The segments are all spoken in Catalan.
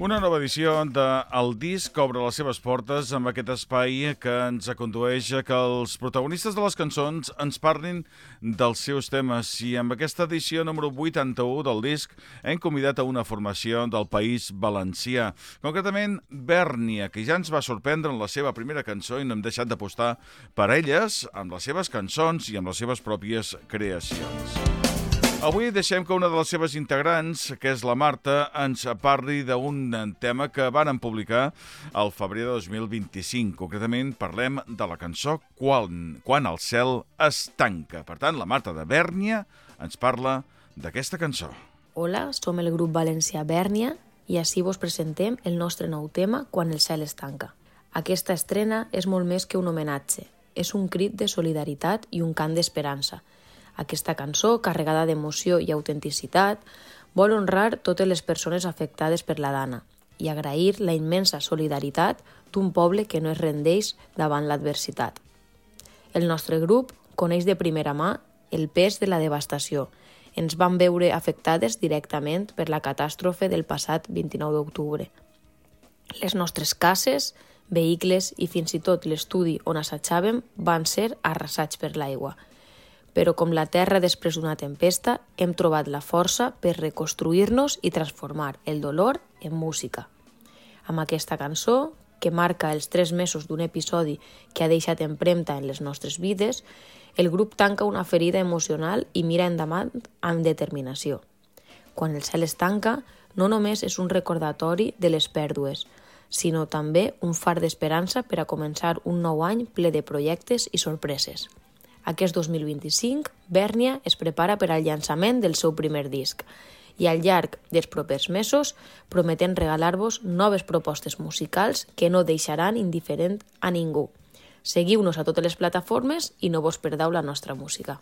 Una nova edició de El Disc obre les seves portes amb aquest espai que ens condueix a que els protagonistes de les cançons ens parlin dels seus temes. I amb aquesta edició número 81 del disc hem convidat a una formació del País Valencià, concretament Bèrnia, que ja ens va sorprendre en la seva primera cançó i no hem deixat d'apostar per elles amb les seves cançons i amb les seves pròpies creacions. Avui deixem que una de les seves integrants, que és la Marta, ens parli d'un tema que varen publicar al febrer de 2025. Concretament, parlem de la cançó Quan, Quan el cel es tanca. Per tant, la Marta de Bèrnia ens parla d'aquesta cançó. Hola, som el grup valencià Bèrnia i així vos presentem el nostre nou tema Quan el cel es tanca. Aquesta estrena és molt més que un homenatge. És un crit de solidaritat i un cant d'esperança – aquesta cançó, carregada d'emoció i autenticitat, vol honrar totes les persones afectades per la dana i agrair la immensa solidaritat d'un poble que no es rendeix davant l'adversitat. El nostre grup coneix de primera mà el pes de la devastació. Ens van veure afectades directament per la catàstrofe del passat 29 d'octubre. Les nostres cases, vehicles i fins i tot l'estudi on assajàvem van ser arrasats per l'aigua – però com la terra després d'una tempesta, hem trobat la força per reconstruir-nos i transformar el dolor en música. Amb aquesta cançó, que marca els tres mesos d'un episodi que ha deixat empremta en les nostres vides, el grup tanca una ferida emocional i mira endavant amb determinació. Quan el cel es tanca, no només és un recordatori de les pèrdues, sinó també un far d'esperança per a començar un nou any ple de projectes i sorpreses. Aquest 2025, Bèrnia es prepara per al llançament del seu primer disc i al llarg dels propers mesos prometen regalar-vos noves propostes musicals que no deixaran indiferent a ningú. Seguiu-nos a totes les plataformes i no vos perdeu la nostra música.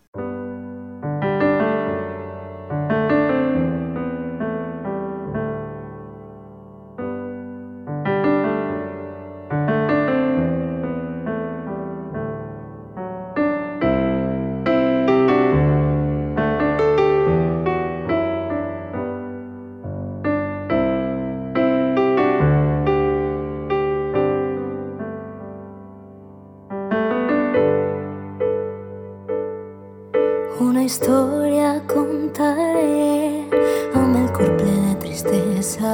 Història contaré. Amb el cor ple de tristesa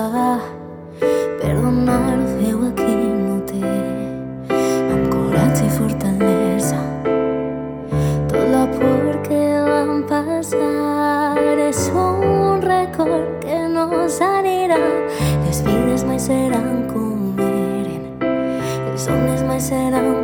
per donar veu a qui no té amb coratge i fortalesa tot la por que vam passar és un record que no s'anirà les vides mai seran com eren. Els somnis mai seran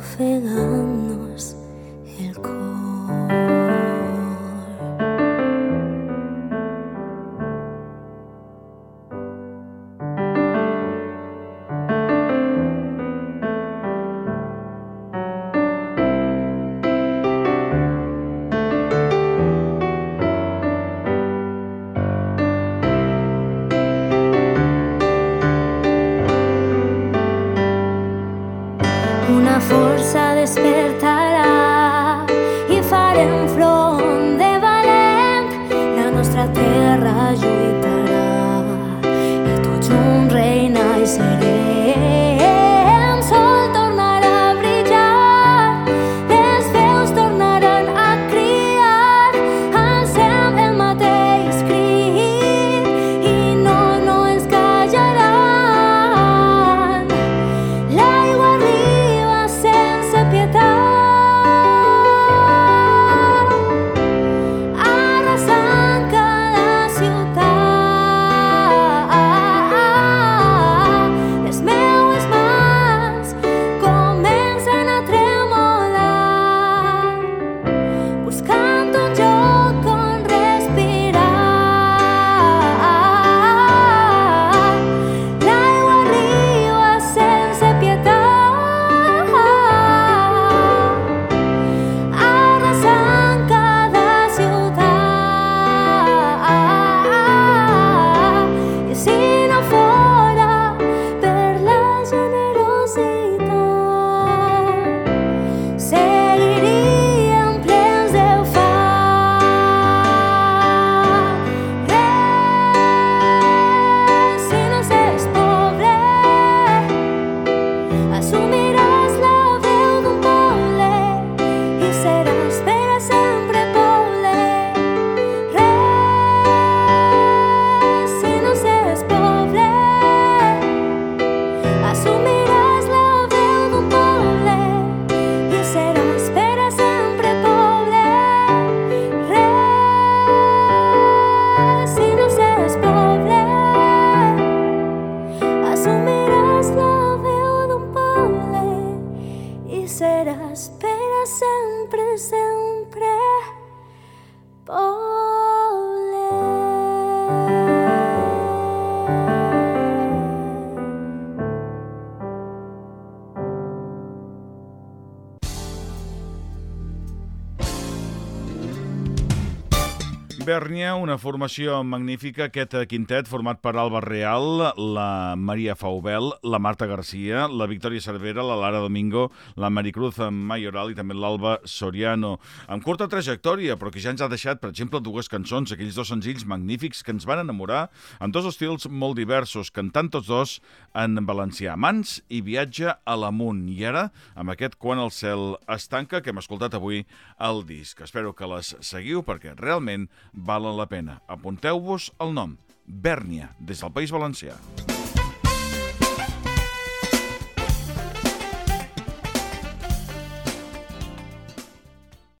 ofeganos el corazón. Força despertarà i farem front Bèrnia, una formació magnífica, aquest quintet format per Alba Real, la Maria Faubel, la Marta Garcia, la Victòria Cervera, la Lara Domingo, la Maricruz Mayoral i també l'Alba Soriano. Amb curta trajectòria, però que ja ens ha deixat, per exemple, dues cançons, aquells dos senzills magnífics que ens van enamorar, en dos estils molt diversos, cantant tots dos en valencià. Mans i viatge a l'amunt. I ara, amb aquest Quan el cel es tanca, que hem escoltat avui al disc. Espero que les seguiu perquè realment valen la pena. Apunteu-vos el nom, Bèrnia, des del País Valencià.